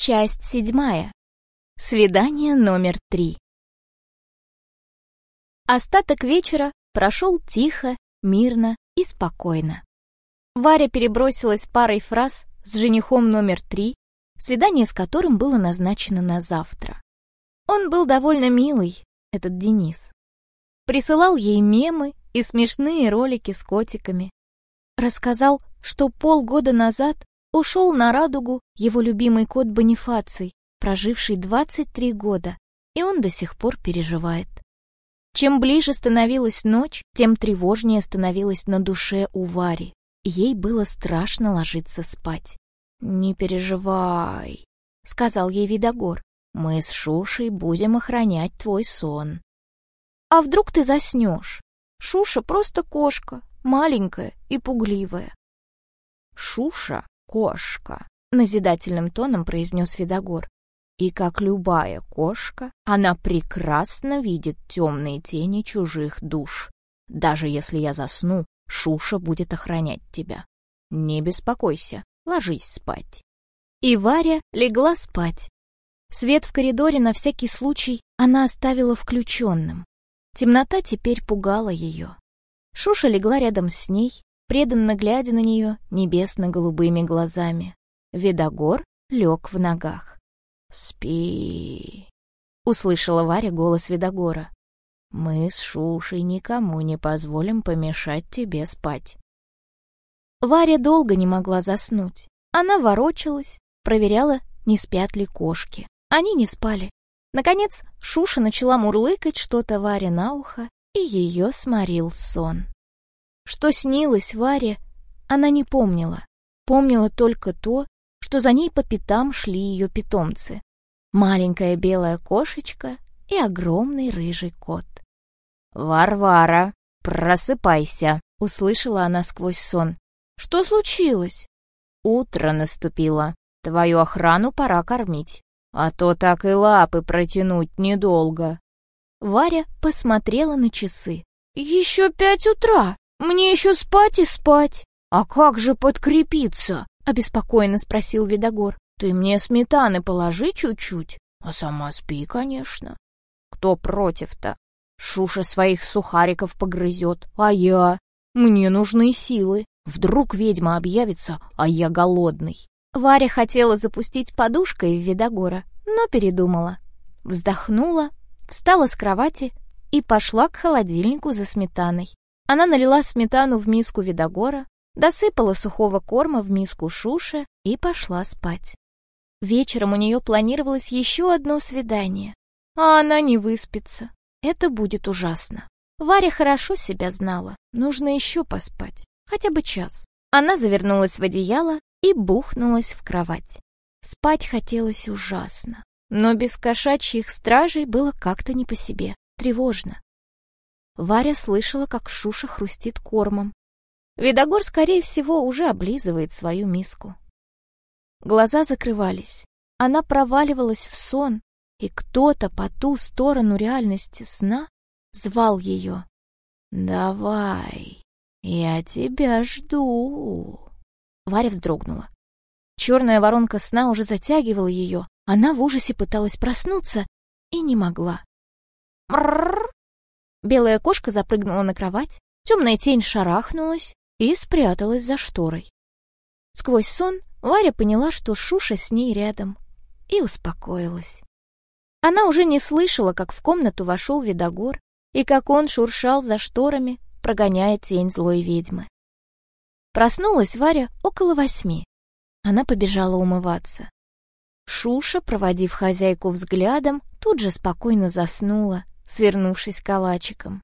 Часть седьмая. Свидание номер три. Остаток вечера прошел тихо, мирно и спокойно. Варя перебросилась парой фраз с женихом номер три, свидание с которым было назначено на завтра. Он был довольно милый, этот Денис. Присылал ей мемы и смешные ролики с котиками. Рассказал, что полгода назад ушел на радугу его любимый кот Бонифаций, проживший 23 года, и он до сих пор переживает. Чем ближе становилась ночь, тем тревожнее становилось на душе у Вари. Ей было страшно ложиться спать. «Не переживай», — сказал ей Видогор. «Мы с Шушей будем охранять твой сон». «А вдруг ты заснешь? Шуша просто кошка, маленькая и пугливая». «Шуша — кошка», — назидательным тоном произнес Видогор. И как любая кошка, она прекрасно видит темные тени чужих душ. Даже если я засну, Шуша будет охранять тебя. Не беспокойся, ложись спать. И Варя легла спать. Свет в коридоре на всякий случай она оставила включенным. Темнота теперь пугала ее. Шуша легла рядом с ней, преданно глядя на нее небесно-голубыми глазами. Видогор лег в ногах. «Спи!» — услышала Варя голос Видогора. «Мы с Шушей никому не позволим помешать тебе спать». Варя долго не могла заснуть. Она ворочалась, проверяла, не спят ли кошки. Они не спали. Наконец, Шуша начала мурлыкать что-то Варе на ухо, и ее сморил сон. Что снилось Варе, она не помнила. Помнила только то, что за ней по пятам шли ее питомцы. Маленькая белая кошечка и огромный рыжий кот. «Варвара, просыпайся!» — услышала она сквозь сон. «Что случилось?» «Утро наступило. Твою охрану пора кормить. А то так и лапы протянуть недолго». Варя посмотрела на часы. «Еще пять утра! Мне еще спать и спать!» «А как же подкрепиться?» обеспокоенно спросил Видогор. «Ты мне сметаны положи чуть-чуть, а сама спи, конечно». «Кто против-то? Шуша своих сухариков погрызет, а я? Мне нужны силы. Вдруг ведьма объявится, а я голодный». Варя хотела запустить подушкой в Видогора, но передумала. Вздохнула, встала с кровати и пошла к холодильнику за сметаной. Она налила сметану в миску Видогора, досыпала сухого корма в миску Шуши и пошла спать. Вечером у нее планировалось еще одно свидание, а она не выспится. Это будет ужасно. Варя хорошо себя знала, нужно еще поспать, хотя бы час. Она завернулась в одеяло и бухнулась в кровать. Спать хотелось ужасно, но без кошачьих стражей было как-то не по себе, тревожно. Варя слышала, как Шуша хрустит кормом, Видогор, скорее всего, уже облизывает свою миску. Глаза закрывались. Она проваливалась в сон, и кто-то по ту сторону реальности сна звал ее. «Давай, я тебя жду». Варя вздрогнула. Черная воронка сна уже затягивала ее. Она в ужасе пыталась проснуться и не могла. Белая кошка запрыгнула на кровать, темная тень шарахнулась, и спряталась за шторой. Сквозь сон Варя поняла, что Шуша с ней рядом, и успокоилась. Она уже не слышала, как в комнату вошел Видогор и как он шуршал за шторами, прогоняя тень злой ведьмы. Проснулась Варя около восьми. Она побежала умываться. Шуша, проводив хозяйку взглядом, тут же спокойно заснула, свернувшись калачиком.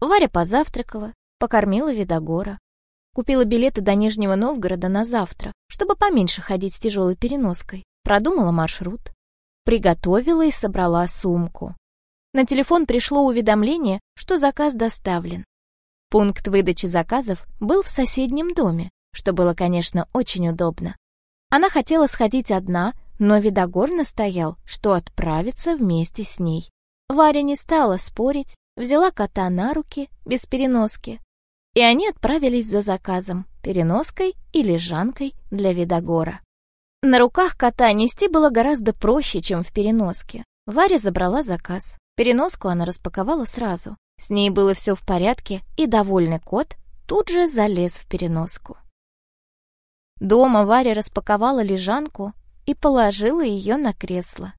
Варя позавтракала, покормила Видогора, Купила билеты до Нижнего Новгорода на завтра, чтобы поменьше ходить с тяжелой переноской. Продумала маршрут. Приготовила и собрала сумку. На телефон пришло уведомление, что заказ доставлен. Пункт выдачи заказов был в соседнем доме, что было, конечно, очень удобно. Она хотела сходить одна, но Видогор настоял, что отправится вместе с ней. Варя не стала спорить, взяла кота на руки, без переноски, и они отправились за заказом, переноской и лежанкой для Видогора. На руках кота нести было гораздо проще, чем в переноске. Варя забрала заказ. Переноску она распаковала сразу. С ней было все в порядке, и довольный кот тут же залез в переноску. Дома Варя распаковала лежанку и положила ее на кресло.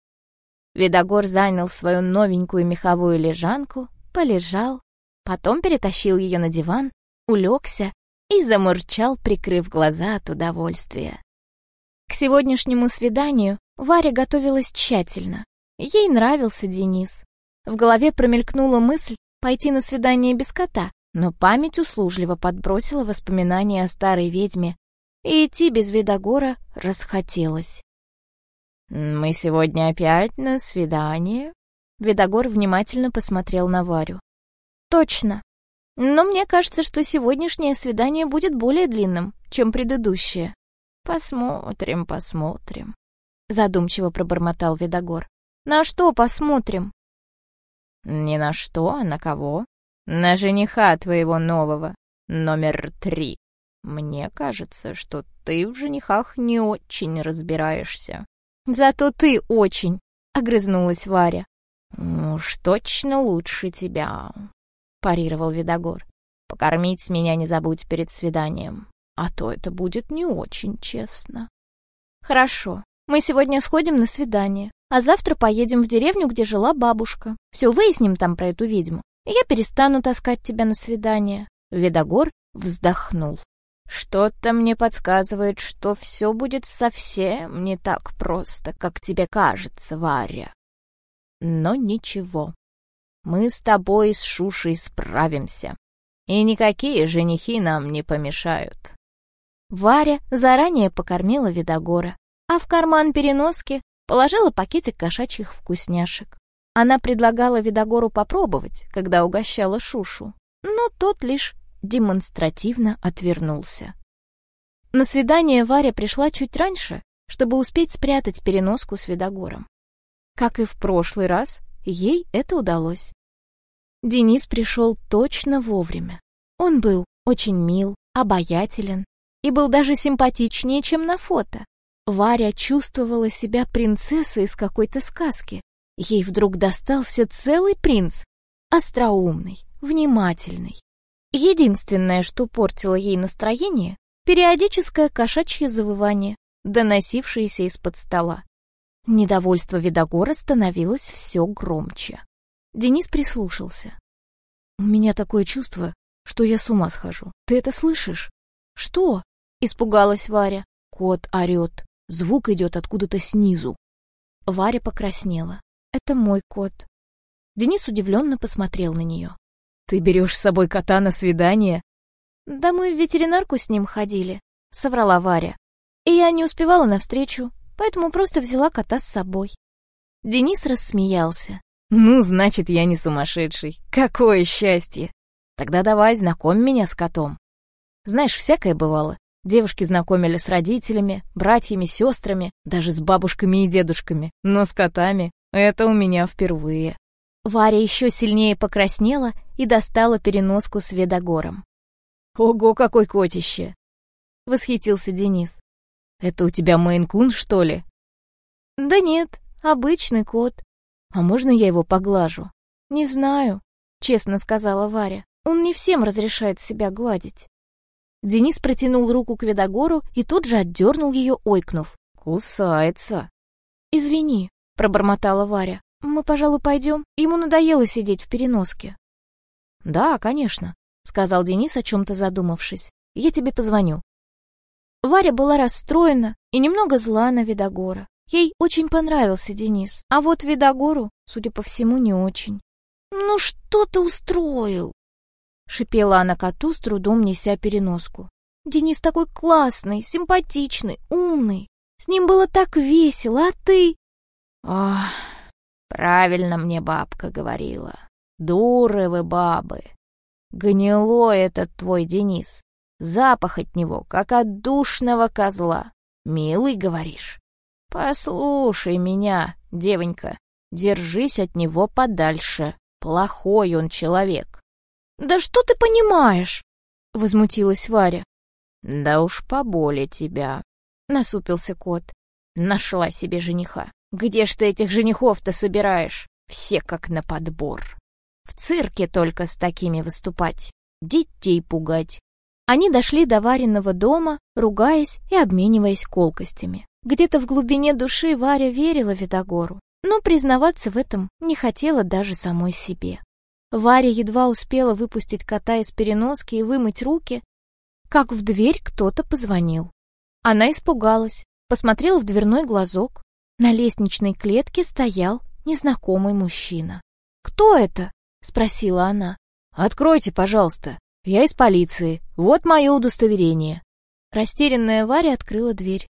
Видогор занял свою новенькую меховую лежанку, полежал, потом перетащил ее на диван, улегся и замурчал, прикрыв глаза от удовольствия. К сегодняшнему свиданию Варя готовилась тщательно. Ей нравился Денис. В голове промелькнула мысль пойти на свидание без кота, но память услужливо подбросила воспоминания о старой ведьме, и идти без Видогора расхотелось. «Мы сегодня опять на свидание?» Видогор внимательно посмотрел на Варю. «Точно. Но мне кажется, что сегодняшнее свидание будет более длинным, чем предыдущее». «Посмотрим, посмотрим», — задумчиво пробормотал Видогор. «На что посмотрим?» «Ни на что, а на кого? На жениха твоего нового, номер три. Мне кажется, что ты в женихах не очень разбираешься». «Зато ты очень», — огрызнулась Варя. «Уж точно лучше тебя», — парировал Видогор. «Покормить меня не забудь перед свиданием, а то это будет не очень честно». «Хорошо, мы сегодня сходим на свидание, а завтра поедем в деревню, где жила бабушка. Все выясним там про эту ведьму, и я перестану таскать тебя на свидание». Видогор вздохнул. «Что-то мне подсказывает, что все будет совсем не так просто, как тебе кажется, Варя. Но ничего, мы с тобой с Шушей справимся, и никакие женихи нам не помешают». Варя заранее покормила Видогора, а в карман переноски положила пакетик кошачьих вкусняшек. Она предлагала Видогору попробовать, когда угощала Шушу, но тот лишь демонстративно отвернулся. На свидание Варя пришла чуть раньше, чтобы успеть спрятать переноску с Видогором. Как и в прошлый раз, ей это удалось. Денис пришел точно вовремя. Он был очень мил, обаятелен и был даже симпатичнее, чем на фото. Варя чувствовала себя принцессой из какой-то сказки. Ей вдруг достался целый принц, остроумный, внимательный, Единственное, что портило ей настроение, периодическое кошачье завывание, доносившееся из-под стола. Недовольство Видогора становилось все громче. Денис прислушался. «У меня такое чувство, что я с ума схожу. Ты это слышишь?» «Что?» — испугалась Варя. Кот орет. Звук идет откуда-то снизу. Варя покраснела. «Это мой кот». Денис удивленно посмотрел на нее. «Ты берешь с собой кота на свидание?» «Да мы в ветеринарку с ним ходили», — соврала Варя. «И я не успевала навстречу, поэтому просто взяла кота с собой». Денис рассмеялся. «Ну, значит, я не сумасшедший. Какое счастье! Тогда давай, знакомь меня с котом. Знаешь, всякое бывало. Девушки знакомили с родителями, братьями, сестрами, даже с бабушками и дедушками. Но с котами это у меня впервые. Варя еще сильнее покраснела и достала переноску с Ведогором. «Ого, какой котище!» — восхитился Денис. «Это у тебя мейн-кун, что ли?» «Да нет, обычный кот. А можно я его поглажу?» «Не знаю», — честно сказала Варя. «Он не всем разрешает себя гладить». Денис протянул руку к Ведогору и тут же отдернул ее, ойкнув. «Кусается». «Извини», — пробормотала Варя. «Мы, пожалуй, пойдем. Ему надоело сидеть в переноске». «Да, конечно», — сказал Денис, о чем-то задумавшись. «Я тебе позвоню». Варя была расстроена и немного зла на Видогора. Ей очень понравился Денис, а вот Видогору, судя по всему, не очень. «Ну что ты устроил?» — шипела она коту, с трудом неся переноску. «Денис такой классный, симпатичный, умный. С ним было так весело, а ты...» «Ах, Правильно мне бабка говорила. Дуры вы, бабы. Гнилой этот твой Денис. Запах от него, как от душного козла. Милый, говоришь? Послушай меня, девонька. Держись от него подальше. Плохой он человек. Да что ты понимаешь? Возмутилась Варя. Да уж поболе тебя. Насупился кот. Нашла себе жениха. Где ж ты этих женихов-то собираешь? Все как на подбор. В цирке только с такими выступать. Детей пугать. Они дошли до Вариного дома, ругаясь и обмениваясь колкостями. Где-то в глубине души Варя верила Видогору, но признаваться в этом не хотела даже самой себе. Варя едва успела выпустить кота из переноски и вымыть руки, как в дверь кто-то позвонил. Она испугалась, посмотрела в дверной глазок. На лестничной клетке стоял незнакомый мужчина. «Кто это?» — спросила она. «Откройте, пожалуйста. Я из полиции. Вот мое удостоверение». Растерянная Варя открыла дверь.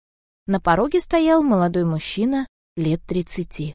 На пороге стоял молодой мужчина лет тридцати.